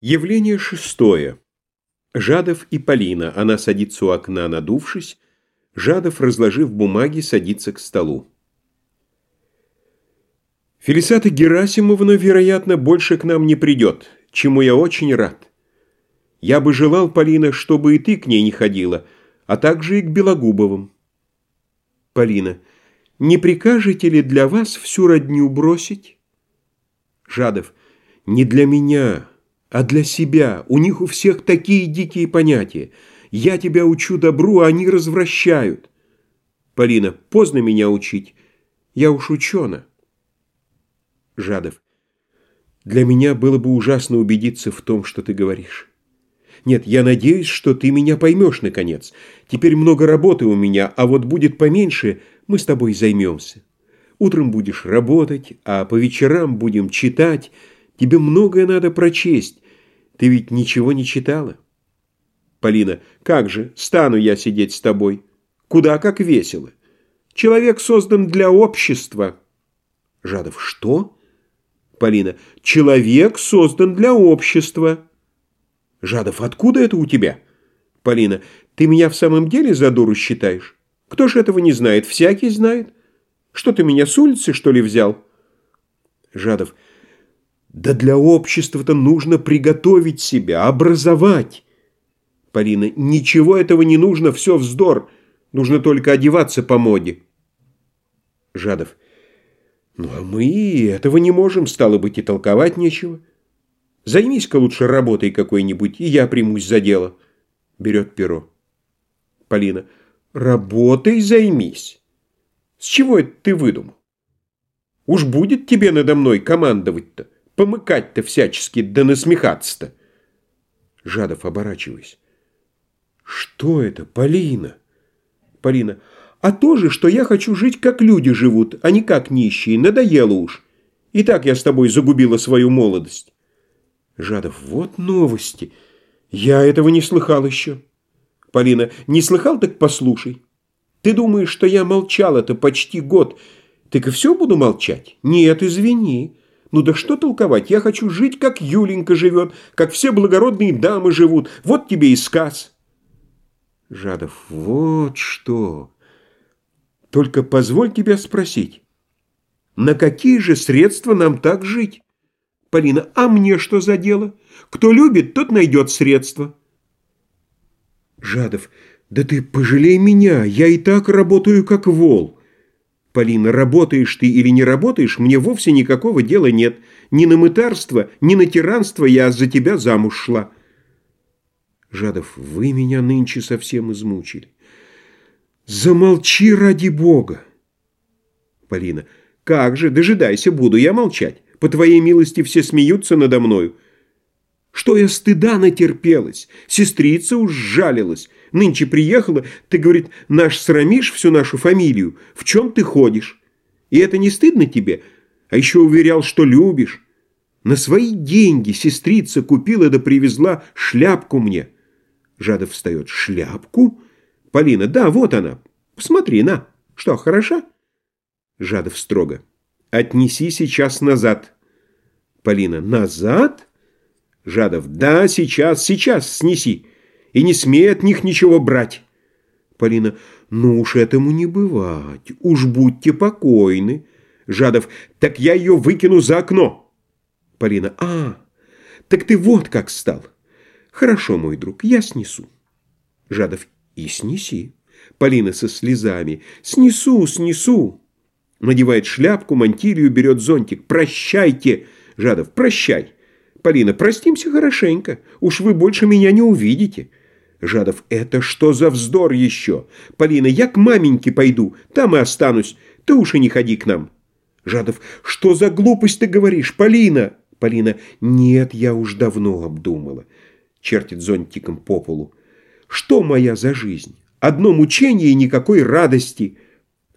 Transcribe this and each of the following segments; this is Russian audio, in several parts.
Явление шестое. Жадов и Полина. Она садится у окна, надувшись. Жадов, разложив бумаги, садится к столу. Фелисата Герасимовна, вероятно, больше к нам не придет, чему я очень рад. Я бы желал, Полина, чтобы и ты к ней не ходила, а также и к Белогубовым. Полина. Не прикажете ли для вас всю родню бросить? Жадов. Не для меня а для себя. У них у всех такие дикие понятия. Я тебя учу добру, а они развращают. Полина, поздно меня учить. Я уж учена. Жадов. Для меня было бы ужасно убедиться в том, что ты говоришь. Нет, я надеюсь, что ты меня поймешь, наконец. Теперь много работы у меня, а вот будет поменьше, мы с тобой займемся. Утром будешь работать, а по вечерам будем читать, Тебе многое надо прочесть. Ты ведь ничего не читала. Полина, как же, стану я сидеть с тобой? Куда как весело. Человек создан для общества. Жадов, что? Полина, человек создан для общества. Жадов, откуда это у тебя? Полина, ты меня в самом деле за дуру считаешь? Кто ж этого не знает? Всякий знает. Что ты меня с улицы, что ли, взял? Жадов, да для общества-то нужно приготовить себя, образовать. Полина, ничего этого не нужно, все вздор. Нужно только одеваться по моде. Жадов, ну а мы этого не можем, стало быть, и толковать нечего. Займись-ка лучше работой какой-нибудь, и я примусь за дело. Берет перо. Полина, работой займись. С чего это ты выдумал? Уж будет тебе надо мной командовать-то? Помыкать-то всячески, да насмехаться-то. Жадов, оборачиваясь. Что это, Полина? Полина. А то же, что я хочу жить, как люди живут, а не как нищие. Надоело уж. И так я с тобой загубила свою молодость. Жадов. Вот новости. Я этого не слыхал еще. Полина. Не слыхал, так послушай. Ты думаешь, что я молчал это почти год. Так и все буду молчать? Нет, извини. Ну да что толковать? Я хочу жить, как Юленька живет, как все благородные дамы живут. Вот тебе и сказ. Жадов, вот что. Только позволь тебя спросить, на какие же средства нам так жить? Полина, а мне что за дело? Кто любит, тот найдет средства. Жадов, да ты пожалей меня, я и так работаю как вол. Полина, работаешь ты или не работаешь, мне вовсе никакого дела нет. Ни на мытарство, ни на тиранство я за тебя замуж шла. Жадов, вы меня нынче совсем измучили. Замолчи ради Бога. Полина, как же, дожидайся, буду я молчать. По твоей милости все смеются надо мною. Что я стыда натерпелась, сестрица уж жалилась. Нынче приехала, ты, говорит, наш срамишь всю нашу фамилию. В чем ты ходишь? И это не стыдно тебе? А еще уверял, что любишь. На свои деньги сестрица купила да привезла шляпку мне. Жадов встает. Шляпку? Полина, да, вот она. Посмотри, на. Что, хороша? Жадов строго. Отнеси сейчас назад. Полина, назад? Жадов, да, сейчас, сейчас снеси и не смей от них ничего брать. Полина, ну уж этому не бывать, уж будьте покойны. Жадов, так я ее выкину за окно. Полина, а, так ты вот как стал. Хорошо, мой друг, я снесу. Жадов, и снеси. Полина со слезами, снесу, снесу. Надевает шляпку, мантилью, берет зонтик. Прощайте, Жадов, прощай. Полина, простимся хорошенько, уж вы больше меня не увидите. Жадов, это что за вздор еще? Полина, я к маменьке пойду, там и останусь. Ты уж и не ходи к нам. Жадов, что за глупость ты говоришь, Полина? Полина, нет, я уж давно обдумала. Чертит зонтиком по полу. Что моя за жизнь? Одно мучение и никакой радости.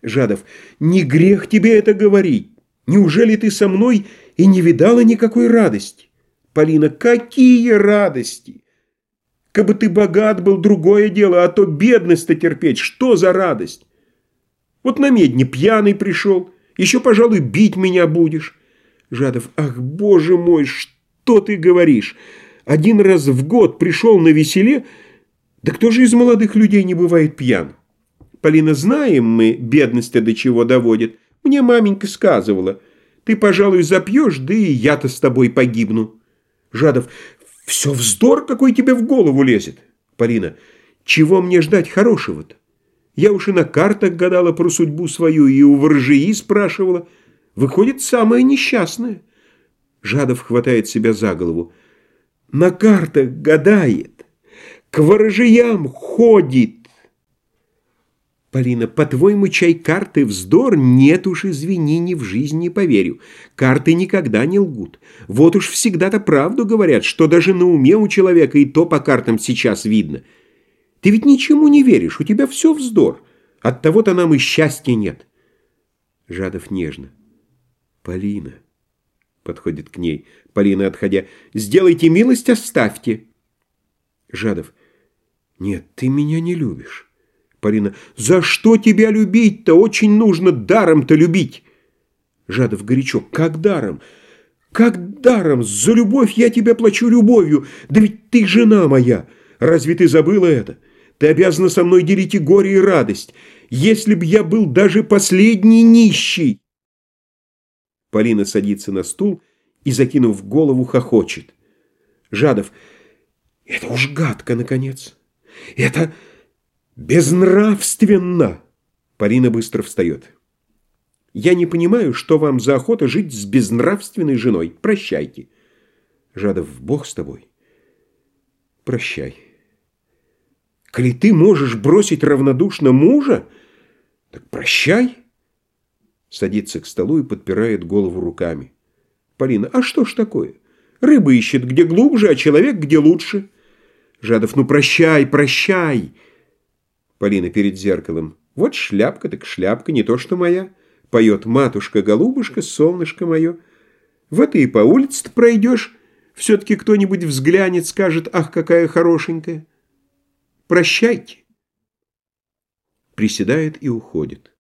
Жадов, не грех тебе это говорить. Неужели ты со мной и не видала никакой радости? Полина, какие радости? Кабы ты богат был, другое дело, а то бедность-то терпеть, что за радость? Вот на медне пьяный пришел, еще, пожалуй, бить меня будешь. Жадов, ах, боже мой, что ты говоришь? один раз в год пришел на веселе, да кто же из молодых людей не бывает пьян? Полина, знаем мы, бедность-то до чего доводит. Мне маменька сказывала. Ты, пожалуй, запьешь, да и я-то с тобой погибну. Жадов, все вздор, какой тебе в голову лезет. Полина, чего мне ждать хорошего-то? Я уж и на картах гадала про судьбу свою, и у воржии спрашивала. Выходит, самое несчастное. Жадов хватает себя за голову. На картах гадает, к ворожьям ходит. Полина, по-твоему, чай карты вздор? Нет уж, извини, ни в жизнь не поверю. Карты никогда не лгут. Вот уж всегда-то правду говорят, что даже на уме у человека и то по картам сейчас видно. Ты ведь ничему не веришь, у тебя все вздор. От того-то нам и счастья нет. Жадов нежно. Полина, подходит к ней. Полина, отходя, сделайте милость, оставьте. Жадов. Нет, ты меня не любишь. Полина. «За что тебя любить-то? Очень нужно даром-то любить!» Жадов горячо. «Как даром? Как даром? За любовь я тебе плачу любовью! Да ведь ты жена моя! Разве ты забыла это? Ты обязана со мной делить и горе, и радость. Если б я был даже последний нищий!» Полина садится на стул и, закинув голову, хохочет. Жадов. «Это уж гадко, наконец! Это...» «Безнравственно!» Полина быстро встает. «Я не понимаю, что вам за охота жить с безнравственной женой. Прощайте». Жадов, бог с тобой. Прощай. Коли ты можешь бросить равнодушно мужа, так прощай. Садится к столу и подпирает голову руками. Полина, а что ж такое? Рыба ищет где глубже, а человек где лучше. Жадов, ну прощай, прощай. Полина перед зеркалом. Вот шляпка так шляпка, не то что моя. Поет матушка-голубушка, солнышко мое. Вот и по улице пройдешь, все-таки кто-нибудь взглянет, скажет, ах, какая хорошенькая. Прощайте. Приседает и уходит.